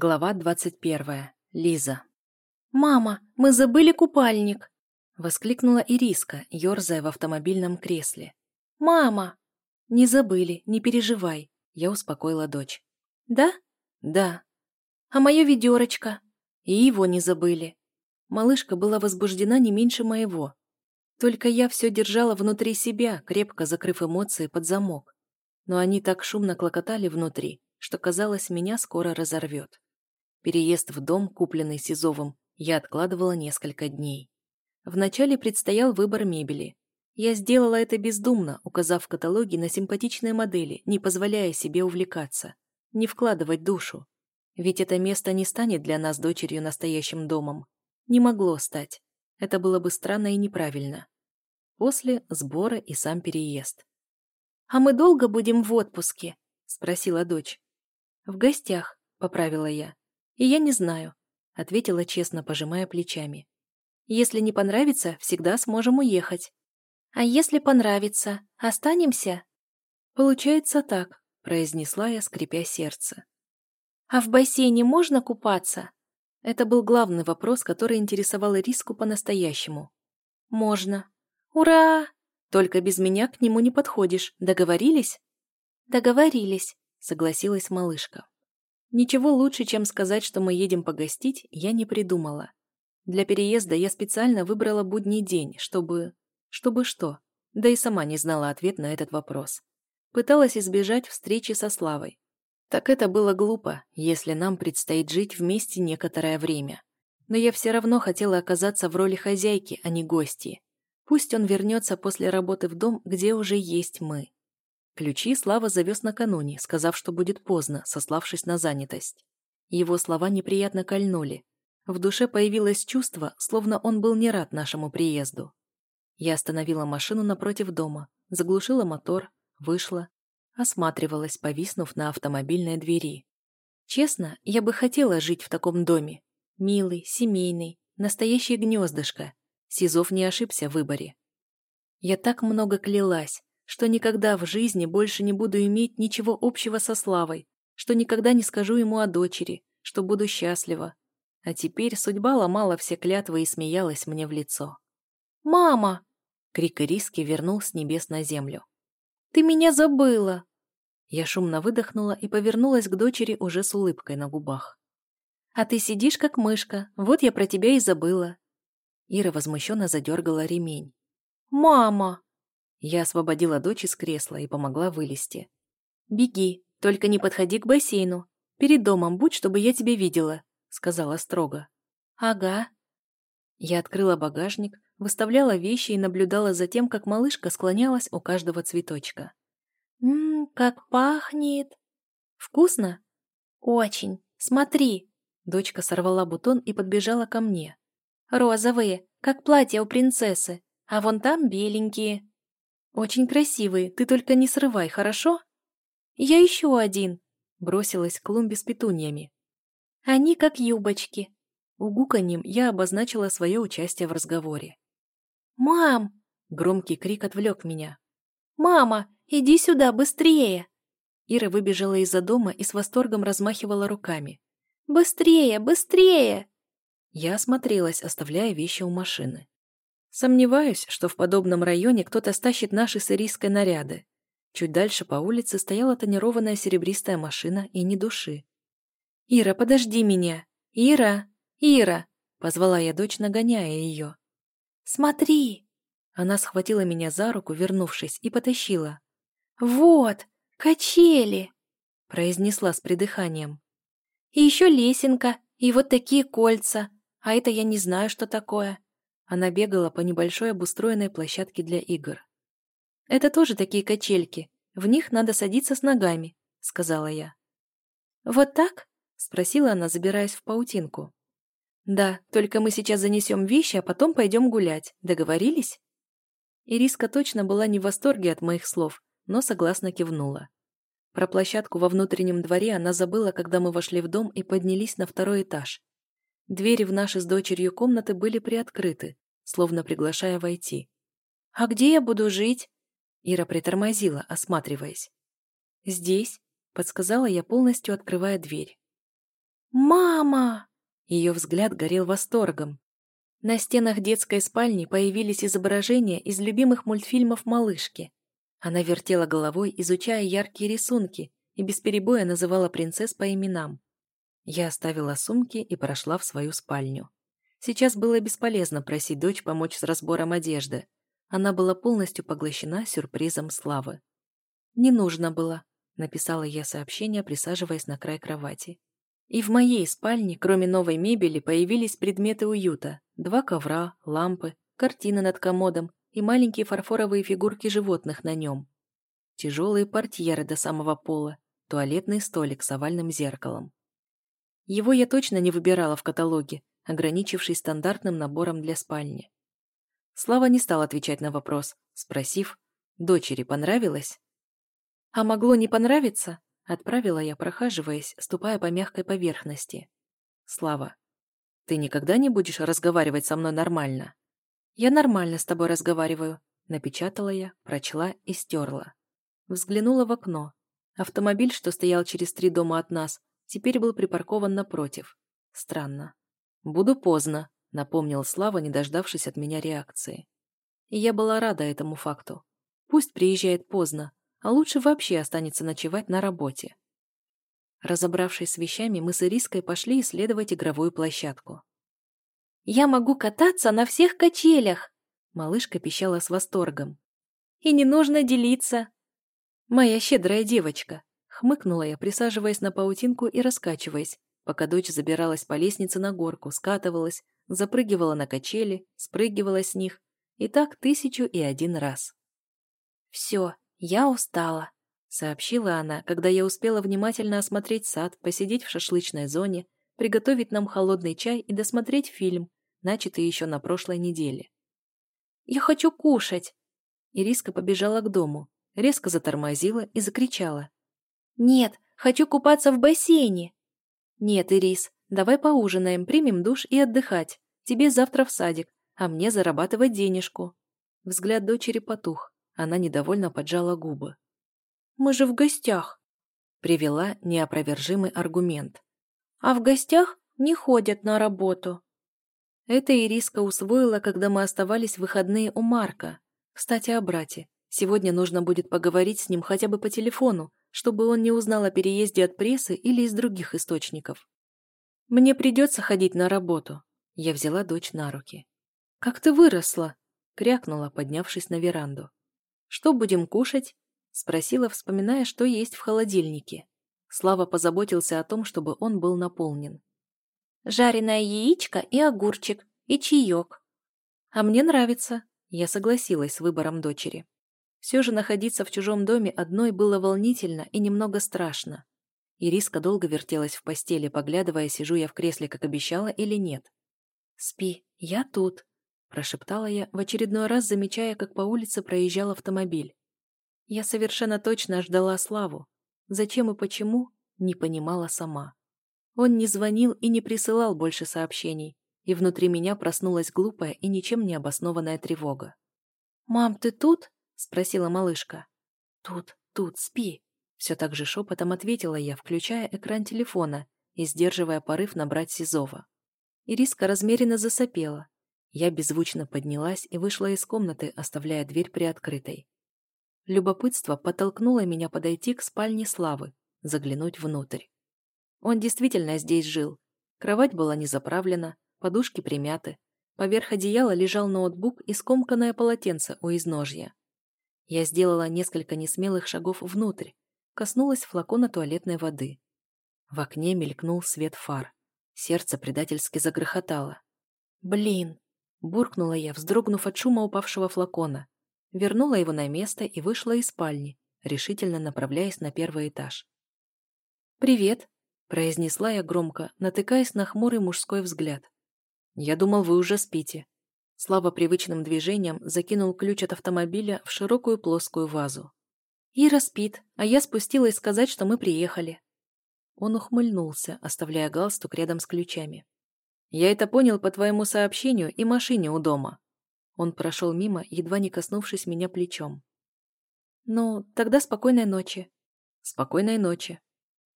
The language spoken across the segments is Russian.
Глава 21. Лиза. «Мама, мы забыли купальник!» Воскликнула Ириска, ерзая в автомобильном кресле. «Мама!» «Не забыли, не переживай», — я успокоила дочь. «Да?» «Да». «А мое ведерочко?» И его не забыли. Малышка была возбуждена не меньше моего. Только я все держала внутри себя, крепко закрыв эмоции под замок. Но они так шумно клокотали внутри, что, казалось, меня скоро разорвет. Переезд в дом, купленный Сизовым, я откладывала несколько дней. Вначале предстоял выбор мебели. Я сделала это бездумно, указав в каталоге на симпатичные модели, не позволяя себе увлекаться, не вкладывать душу. Ведь это место не станет для нас дочерью настоящим домом. Не могло стать. Это было бы странно и неправильно. После – сборы и сам переезд. «А мы долго будем в отпуске?» – спросила дочь. «В гостях», – поправила я. «И я не знаю», — ответила честно, пожимая плечами. «Если не понравится, всегда сможем уехать». «А если понравится, останемся?» «Получается так», — произнесла я, скрипя сердце. «А в бассейне можно купаться?» Это был главный вопрос, который интересовал Ириску по-настоящему. «Можно». «Ура!» «Только без меня к нему не подходишь. Договорились?» «Договорились», — согласилась малышка. Ничего лучше, чем сказать, что мы едем погостить, я не придумала. Для переезда я специально выбрала будний день, чтобы... Чтобы что? Да и сама не знала ответ на этот вопрос. Пыталась избежать встречи со Славой. Так это было глупо, если нам предстоит жить вместе некоторое время. Но я все равно хотела оказаться в роли хозяйки, а не гости. Пусть он вернется после работы в дом, где уже есть мы. Ключи Слава завез накануне, сказав, что будет поздно, сославшись на занятость. Его слова неприятно кольнули. В душе появилось чувство, словно он был не рад нашему приезду. Я остановила машину напротив дома, заглушила мотор, вышла, осматривалась, повиснув на автомобильной двери. Честно, я бы хотела жить в таком доме. Милый, семейный, настоящее гнездышко. Сизов не ошибся в выборе. Я так много клялась, что никогда в жизни больше не буду иметь ничего общего со Славой, что никогда не скажу ему о дочери, что буду счастлива. А теперь судьба ломала все клятвы и смеялась мне в лицо. «Мама!» — крик Ириски вернул с небес на землю. «Ты меня забыла!» Я шумно выдохнула и повернулась к дочери уже с улыбкой на губах. «А ты сидишь как мышка, вот я про тебя и забыла». Ира возмущенно задергала ремень. «Мама!» Я освободила дочь из кресла и помогла вылезти. «Беги, только не подходи к бассейну. Перед домом будь, чтобы я тебя видела», — сказала строго. «Ага». Я открыла багажник, выставляла вещи и наблюдала за тем, как малышка склонялась у каждого цветочка. «Ммм, как пахнет!» «Вкусно?» «Очень. Смотри!» Дочка сорвала бутон и подбежала ко мне. «Розовые, как платье у принцессы, а вон там беленькие». «Очень красивые, ты только не срывай, хорошо?» «Я еще один», — бросилась к клумбе с петуньями. «Они как юбочки». Угуканьем я обозначила свое участие в разговоре. «Мам!» — громкий крик отвлек меня. «Мама, иди сюда, быстрее!» Ира выбежала из-за дома и с восторгом размахивала руками. «Быстрее, быстрее!» Я осмотрелась, оставляя вещи у машины. Сомневаюсь, что в подобном районе кто-то стащит наши сирийские наряды. Чуть дальше по улице стояла тонированная серебристая машина и ни души. «Ира, подожди меня! Ира! Ира!» — позвала я дочь, нагоняя ее. «Смотри!» Она схватила меня за руку, вернувшись, и потащила. «Вот! Качели!» — произнесла с придыханием. «И еще лесенка, и вот такие кольца, а это я не знаю, что такое. Она бегала по небольшой обустроенной площадке для игр. «Это тоже такие качельки. В них надо садиться с ногами», — сказала я. «Вот так?» — спросила она, забираясь в паутинку. «Да, только мы сейчас занесем вещи, а потом пойдем гулять. Договорились?» Ириска точно была не в восторге от моих слов, но согласно кивнула. Про площадку во внутреннем дворе она забыла, когда мы вошли в дом и поднялись на второй этаж. Двери в наши с дочерью комнаты были приоткрыты, словно приглашая войти. «А где я буду жить?» Ира притормозила, осматриваясь. «Здесь», — подсказала я, полностью открывая дверь. «Мама!» Ее взгляд горел восторгом. На стенах детской спальни появились изображения из любимых мультфильмов малышки. Она вертела головой, изучая яркие рисунки, и без перебоя называла принцесс по именам. Я оставила сумки и прошла в свою спальню. Сейчас было бесполезно просить дочь помочь с разбором одежды. Она была полностью поглощена сюрпризом славы. «Не нужно было», — написала я сообщение, присаживаясь на край кровати. И в моей спальне, кроме новой мебели, появились предметы уюта. Два ковра, лампы, картины над комодом и маленькие фарфоровые фигурки животных на нем. Тяжелые портьеры до самого пола, туалетный столик с овальным зеркалом. Его я точно не выбирала в каталоге, ограничившись стандартным набором для спальни. Слава не стал отвечать на вопрос, спросив, «Дочери понравилось?» «А могло не понравиться?» Отправила я, прохаживаясь, ступая по мягкой поверхности. Слава, ты никогда не будешь разговаривать со мной нормально? Я нормально с тобой разговариваю. Напечатала я, прочла и стерла. Взглянула в окно. Автомобиль, что стоял через три дома от нас, теперь был припаркован напротив. Странно. «Буду поздно», — напомнил Слава, не дождавшись от меня реакции. И я была рада этому факту. Пусть приезжает поздно, а лучше вообще останется ночевать на работе. Разобравшись с вещами, мы с Ириской пошли исследовать игровую площадку. «Я могу кататься на всех качелях!» Малышка пищала с восторгом. «И не нужно делиться!» «Моя щедрая девочка!» Хмыкнула я, присаживаясь на паутинку и раскачиваясь, пока дочь забиралась по лестнице на горку, скатывалась, запрыгивала на качели, спрыгивала с них, и так тысячу и один раз. «Все, «Я устала», — сообщила она, когда я успела внимательно осмотреть сад, посидеть в шашлычной зоне, приготовить нам холодный чай и досмотреть фильм, начатый еще на прошлой неделе. «Я хочу кушать!» Ириска побежала к дому, резко затормозила и закричала. «Нет, хочу купаться в бассейне!» «Нет, Ирис, давай поужинаем, примем душ и отдыхать. Тебе завтра в садик, а мне зарабатывать денежку». Взгляд дочери потух. Она недовольно поджала губы. «Мы же в гостях», — привела неопровержимый аргумент. «А в гостях не ходят на работу». Это Ириска усвоила, когда мы оставались в выходные у Марка. Кстати, о брате. Сегодня нужно будет поговорить с ним хотя бы по телефону, чтобы он не узнал о переезде от прессы или из других источников. «Мне придется ходить на работу». Я взяла дочь на руки. «Как ты выросла!» — крякнула, поднявшись на веранду. «Что будем кушать?» — спросила, вспоминая, что есть в холодильнике. Слава позаботился о том, чтобы он был наполнен. «Жареное яичко и огурчик, и чаек». «А мне нравится», — я согласилась с выбором дочери. Все же находиться в чужом доме одной было волнительно и немного страшно. Ириска долго вертелась в постели, поглядывая, сижу я в кресле, как обещала, или нет. «Спи, я тут», прошептала я, в очередной раз замечая, как по улице проезжал автомобиль. Я совершенно точно ждала Славу. Зачем и почему, не понимала сама. Он не звонил и не присылал больше сообщений, и внутри меня проснулась глупая и ничем не обоснованная тревога. «Мам, ты тут?» — спросила малышка. «Тут, тут, спи!» Все так же шепотом ответила я, включая экран телефона и сдерживая порыв набрать Сизова. Ириска размеренно засопела, я беззвучно поднялась и вышла из комнаты, оставляя дверь приоткрытой. Любопытство подтолкнуло меня подойти к спальне Славы, заглянуть внутрь. Он действительно здесь жил. Кровать была не заправлена, подушки примяты. Поверх одеяла лежал ноутбук и скомканное полотенце у изножья. Я сделала несколько несмелых шагов внутрь, коснулась флакона туалетной воды. В окне мелькнул свет фар. Сердце предательски загрохотало. «Блин!» Буркнула я, вздрогнув от шума упавшего флакона. Вернула его на место и вышла из спальни, решительно направляясь на первый этаж. «Привет», — произнесла я громко, натыкаясь на хмурый мужской взгляд. «Я думал, вы уже спите». Слава привычным движением закинул ключ от автомобиля в широкую плоскую вазу. «Ира спит, а я спустилась сказать, что мы приехали». Он ухмыльнулся, оставляя галстук рядом с ключами. Я это понял по твоему сообщению и машине у дома. Он прошел мимо, едва не коснувшись меня плечом. Ну, тогда спокойной ночи. Спокойной ночи.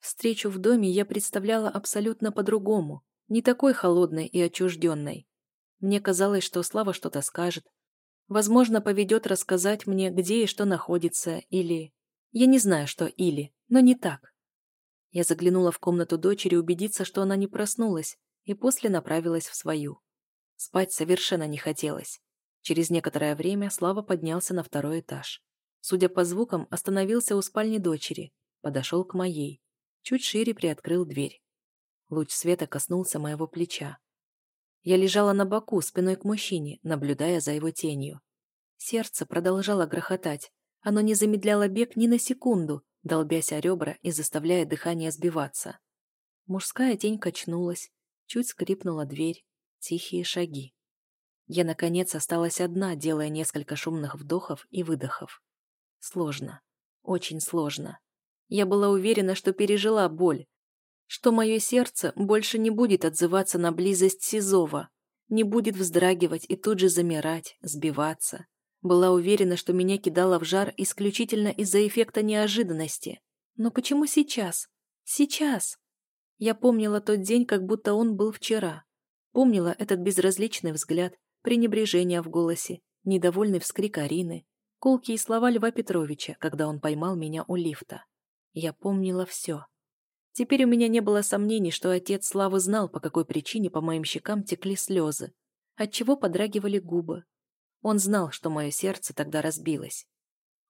Встречу в доме я представляла абсолютно по-другому, не такой холодной и отчужденной. Мне казалось, что Слава что-то скажет. Возможно, поведет рассказать мне, где и что находится, или... Я не знаю, что «или», но не так. Я заглянула в комнату дочери убедиться, что она не проснулась, и после направилась в свою. Спать совершенно не хотелось. Через некоторое время Слава поднялся на второй этаж. Судя по звукам, остановился у спальни дочери, подошел к моей. Чуть шире приоткрыл дверь. Луч света коснулся моего плеча. Я лежала на боку, спиной к мужчине, наблюдая за его тенью. Сердце продолжало грохотать. Оно не замедляло бег ни на секунду, долбясь о ребра и заставляя дыхание сбиваться. Мужская тень качнулась, чуть скрипнула дверь, тихие шаги. Я, наконец, осталась одна, делая несколько шумных вдохов и выдохов. Сложно. Очень сложно. Я была уверена, что пережила боль, что мое сердце больше не будет отзываться на близость Сизова, не будет вздрагивать и тут же замирать, сбиваться. Была уверена, что меня кидало в жар исключительно из-за эффекта неожиданности. Но почему сейчас? Сейчас? Я помнила тот день, как будто он был вчера. Помнила этот безразличный взгляд, пренебрежение в голосе, недовольный вскрик Арины, колкие слова Льва Петровича, когда он поймал меня у лифта. Я помнила все. Теперь у меня не было сомнений, что отец Славы знал, по какой причине по моим щекам текли слезы, отчего подрагивали губы. Он знал, что мое сердце тогда разбилось.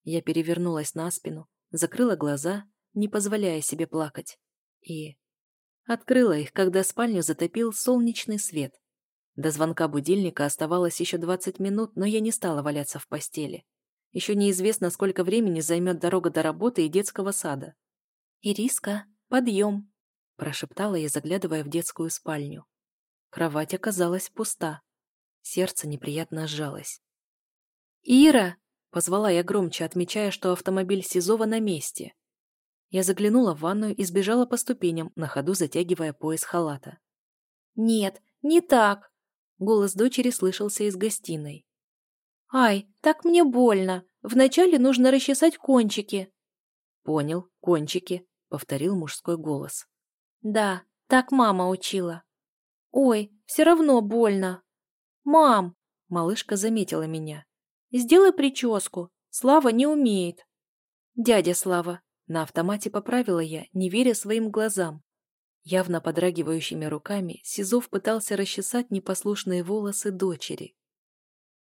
Я перевернулась на спину, закрыла глаза, не позволяя себе плакать, и Открыла их, когда спальню затопил солнечный свет. До звонка будильника оставалось еще 20 минут, но я не стала валяться в постели. Еще неизвестно, сколько времени займет дорога до работы и детского сада. «Ириска, подъем!» – прошептала я, заглядывая в детскую спальню. Кровать оказалась пуста. Сердце неприятно сжалось. «Ира!» – позвала я громче, отмечая, что автомобиль Сизова на месте. Я заглянула в ванную и сбежала по ступеням, на ходу затягивая пояс халата. «Нет, не так!» Голос дочери слышался из гостиной. «Ай, так мне больно! Вначале нужно расчесать кончики!» «Понял, кончики», — повторил мужской голос. «Да, так мама учила». «Ой, все равно больно!» «Мам!» — малышка заметила меня. «Сделай прическу. Слава не умеет». «Дядя Слава, на автомате поправила я, не веря своим глазам. Явно подрагивающими руками Сизов пытался расчесать непослушные волосы дочери.